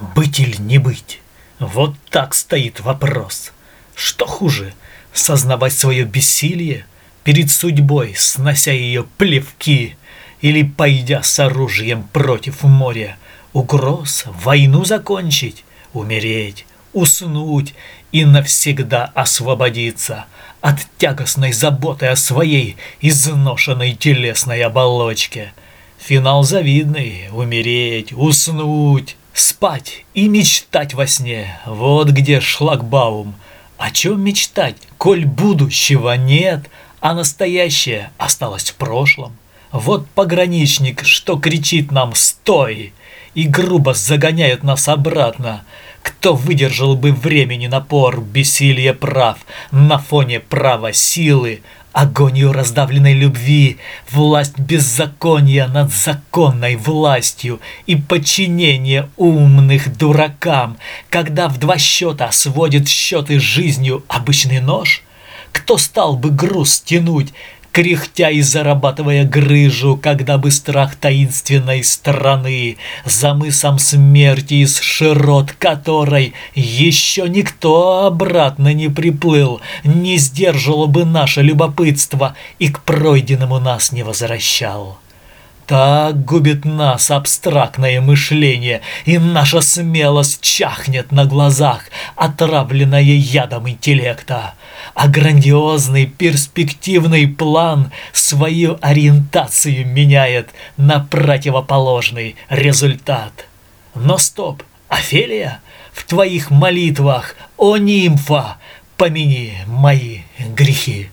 Быть или не быть? Вот так стоит вопрос. Что хуже, сознавать свое бессилие перед судьбой, снося ее плевки, или, пойдя с оружием против моря, угроз, войну закончить, умереть, уснуть и навсегда освободиться от тягостной заботы о своей изношенной телесной оболочке. Финал завидный — умереть, уснуть, спать и мечтать во сне. Вот где шлагбаум. О чем мечтать, коль будущего нет, а настоящее осталось в прошлом? Вот пограничник, что кричит нам «Стой!» и грубо загоняет нас обратно. Кто выдержал бы времени напор, бессилие прав, на фоне права силы, агонию раздавленной любви, власть беззакония над законной властью и подчинение умных дуракам, когда в два счета сводит счеты жизнью обычный нож? Кто стал бы груз тянуть, кряхтя и зарабатывая грыжу, когда бы страх таинственной страны за мысом смерти из широт которой еще никто обратно не приплыл, не сдерживало бы наше любопытство и к пройденному нас не возвращал. Так губит нас абстрактное мышление, и наша смелость чахнет на глазах, отравленная ядом интеллекта. А грандиозный перспективный план свою ориентацию меняет на противоположный результат. Но стоп, Офелия, в твоих молитвах, о нимфа, помяни мои грехи.